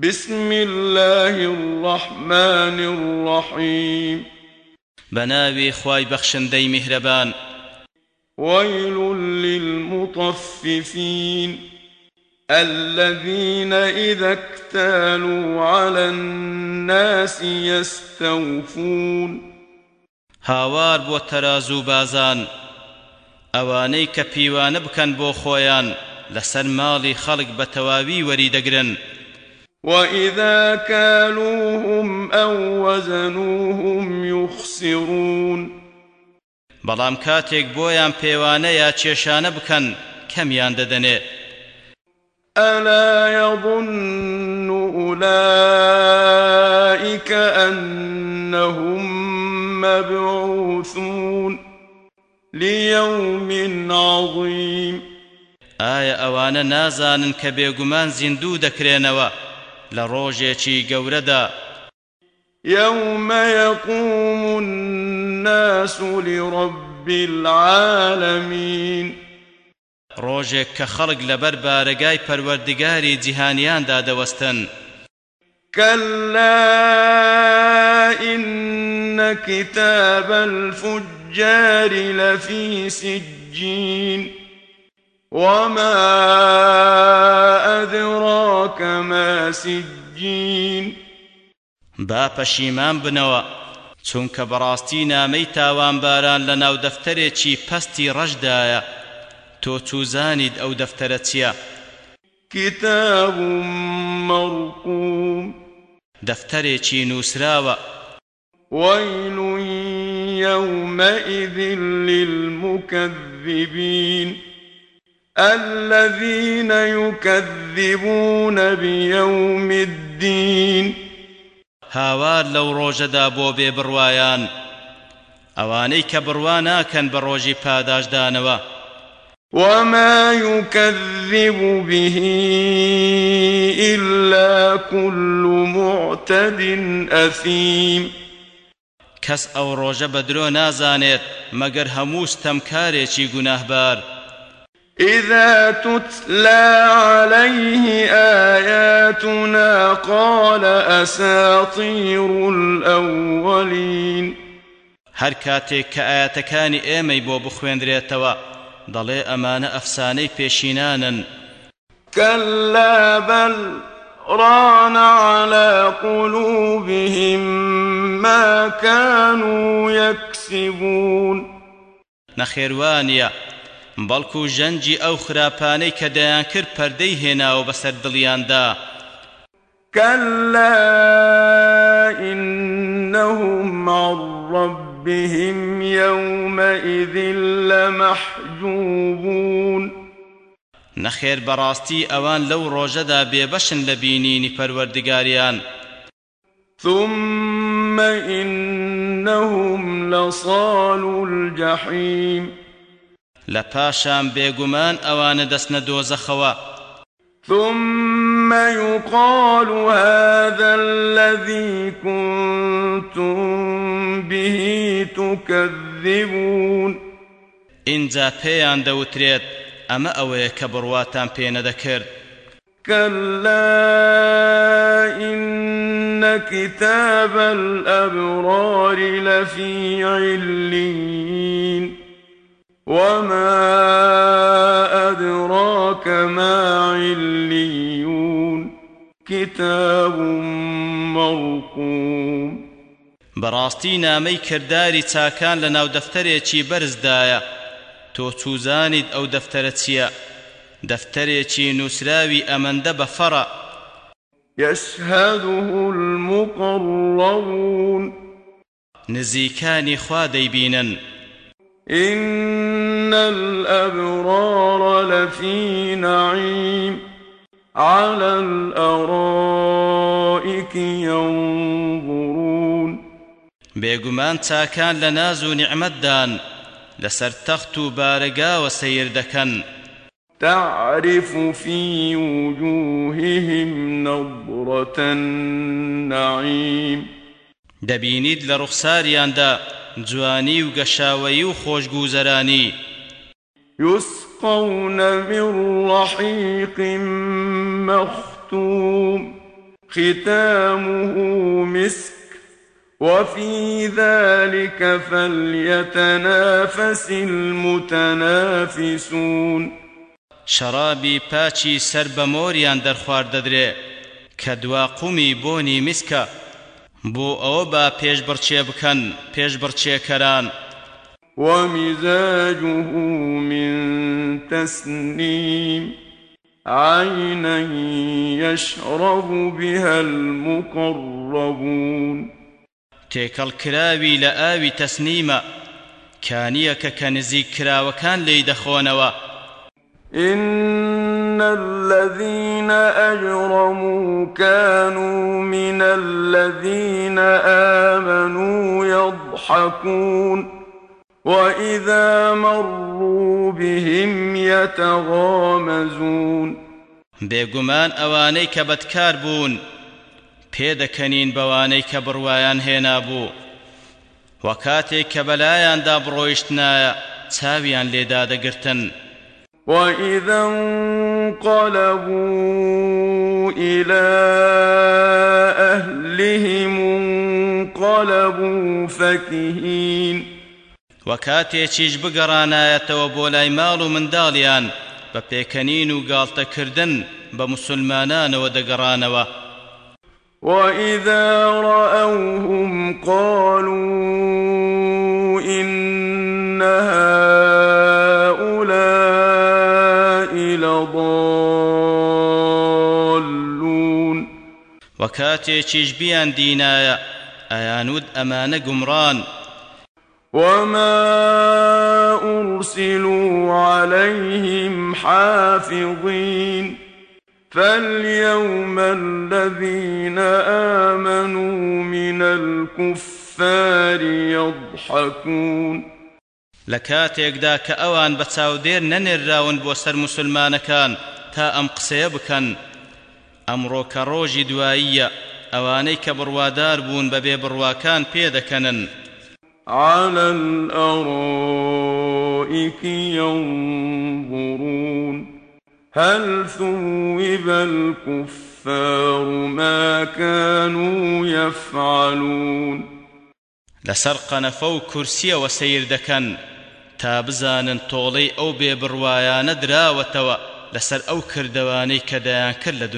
بسم الله الرحمن الرحيم. بناوي خواي بخشندي مهربان ويل للمطففين الذين إذا اكتالوا على الناس يستوفون. هاوار بۆ تەرازوو بازان. ئەوانەی کە پیوانە بکەن بۆ خۆیان لەسەر ماڵی خەڵک بە وإذا كالوهم أو وزنوهم يخسرون بەڵام کاتێک بۆیان پێوانە یا کێشانە بکەن کەمیان دەدەنێ؟ ألا يظن أولئك أنهم مبعوثون ليوم عظيم ئایا ئەوانە نازانن کە بێگومان زیندوو دەکرێنەوە؟ لە ڕۆژێکی گەورەدا. يوم يقوم الناس لرب العالمين. ڕۆژێک کە خەڵک لەبەر بارەگای پەروەردگاری جیهانیاندا دەوەستن. كلا إن كتاب الفجار لفي سجين. وما أدراك ما سجين با پەشیمان بنەوە. چونکە بەڕاستی نامەی تاوانباران لە ناو دەفتەرێکی پەستی ڕەشدایە تۆ چوزانید ئەو دەفتەرە چییە؟ كتاب مرقوم. دەفتەرێکی نووسراوە. ويل يومئذ للمكذبين الذين يكذبون بيوم الدين. هاوار بۆ بێ بڕوایان ئەوانەی کە بڕوا ناکەن بە ڕۆژی پاداشدانەوە وما يكذب به إلا كل معتد أثيم. کەس ئەو ڕۆژە بە درۆ نازانێت مەگەر هەموو ستەمکارێکی گوناهبار. إذا تتلى عليه آياتنا قال أساطير الأولين. هەر کاتێک کە ئاەتەکانی ئێمەی بۆ بخوێندرێتەوە دەڵێ ئەمانە ئەفسانەی پێشینانن. كلا بل ران على قلوبهم ما كانوا يكسبون. نەخێوانە بەڵکو ژەنجی ئەو خراپانەی کە دەیان کرد پەردەی هێناوە بەسەر دڵیاندا كلا إنهم عن ربهم يومئذ لمحجوبون. نەخێر بەڕاستی ئەوان لەو ڕۆژەدا بێبەشن لە بینینی پەروەردگاریان ثم إنهم لصال الجحيم لە پاشان بێگومان ئەوانە دەستنە دۆزەخەوە ثم يقال هذا الذي كنتم به تكذبون. پێیان دەوترێت ئەمە ئەوەیە کە بڕواتان پێ نەدەکرد. كلا إن كتاب الأبرار لفي عليين. وما أدراك ما عليون كتاب مرقوم بەڕاستی نامەی کردداری چاکان لە ناو دەفتەرێکی بەرزدایە. تۆ چوزانیت ئەو دەفتەرە چییە؟ دەفتەرێکی نووسراوی ئەمەندە بەفەڕە يشهده المقربون نزیکانی خوا دەیبینن. إن الأبرار لفي نعيم على الأرائك ينظرون بێگومان چاکان لە ناز و نیعمەتدان لەسەر تەخت و بارەگاوە دەکەن. تعرف في وجوههم نضرة النعيم دەبینیت لە ڕوخساریاندا جوانی و گەشاوەیی و خۆشگوزەرانی. يسقون من رحيق مختوم ختامه مسك وفي ذلك فليتنافس المتنافسون. شرابی پاچی سەر بە مۆریان دەرخوار دەدرێ کە دواقومی بۆنی میسکە بۆ ئەوە با پێش بڕچێ بکەن پێش بڕچێکەران ومزاجه من تسنيم عينا يشرب بها المقربون. تێکەڵ کراوی لە ئاوی تەسنیمە کانیەکە کە نزیک کراوەکان لێی دەخۆنەوە. إن الذين أجرموا كانوا من الذين آمنوا يضحكون وإذا مروا بهم يتغامزون بێگومان ئەوانەی کە بەدکار بوون پێدەکەنین بەوانەی کە بڕوایان هێنا بوو. وە کاتێک کە بەلایاندا چاویان لێدا دەگرتن وإذا انقلبوا إلى أهلهم انقلبوا فكهين. وەکاتێکیش بگەڕانایەتەوە بۆ لای ماڵ و منداڵیان بە پێکەنین و گاڵتەکردن بە مسلمانانەوە دەگەڕانەوە. وإذا رأوهم قالوا وەکاتێکیش بیان دینایە ئەیانود ئەمانە گومڕان وما أرسلوا عليهم حافظين فاليوم الذين آمنوا من الكفار يضحكون. لكاتێکدا کە ئەوان بە چاودێر نەنێراون بۆ سەر مسلمانەکان تا ئەم قسەیە بکەن. ئەمڕۆ کە ڕۆژی دواییە ئەوانەی کە بڕوادار بوون بەبێ بڕواکان پێدەکەنن على الأرائك ينظرون هل ثوب الكفار ما كانوا يفعلون لەسەر قەنەفە و کورسیەوە سەیر دەکەن تا بزانن تۆڵەی ئەو بێبڕوایانە دراوەتەوە. لەسەر ئەو کردەوانەی کە دەیان کرد لە